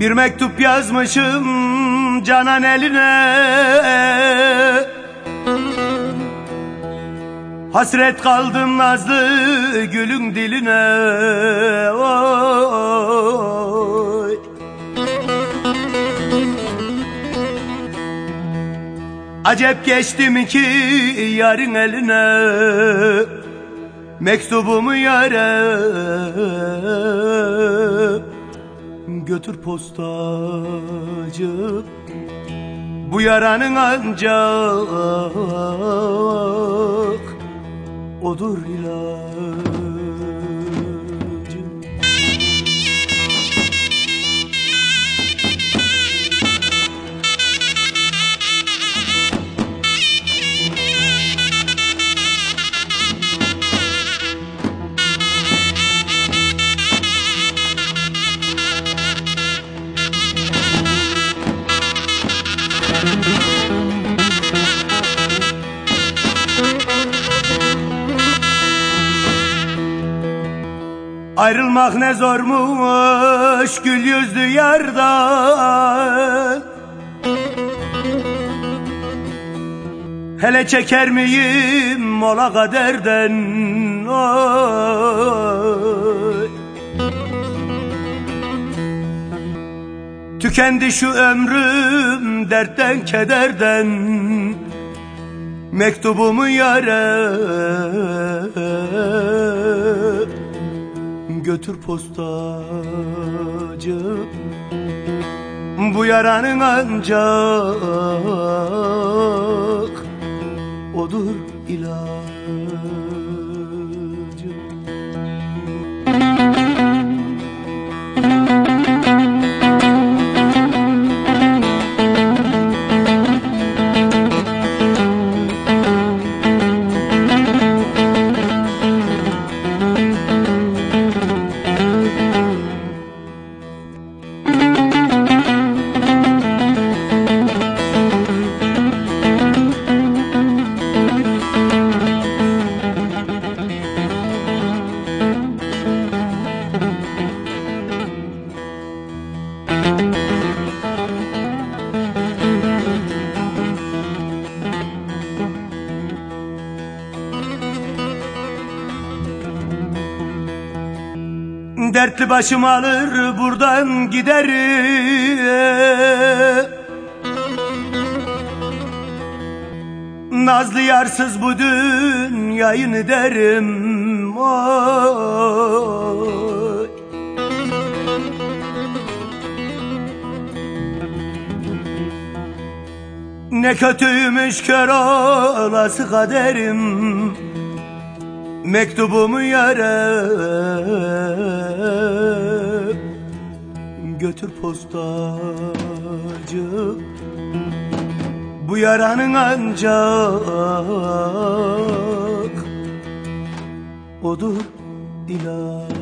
Bir mektup yazmışım canan eline. Hasret kaldım nazlı gülün diline. Oy. Acep geçtim ki yarın eline. Mektubumu yare Götür postacı. Bu yaranın ancak Odur ilacı Ayrılmak ne zormuş gül yüzlü yardan Hele çeker miyim mola kaderden? Oy. Tükendi şu ömrüm dertten kederden. Mektubumu yare Götür postacı. Bu yaranın ancak Odur ilacı Dertli başım alır buradan giderim Nazlı yarsız bu dünyayı derim Oy. Ne kötüymüş kör olası kaderim. Mektubumu yere Götür postacı. Bu yaranın ancak Odur ilaç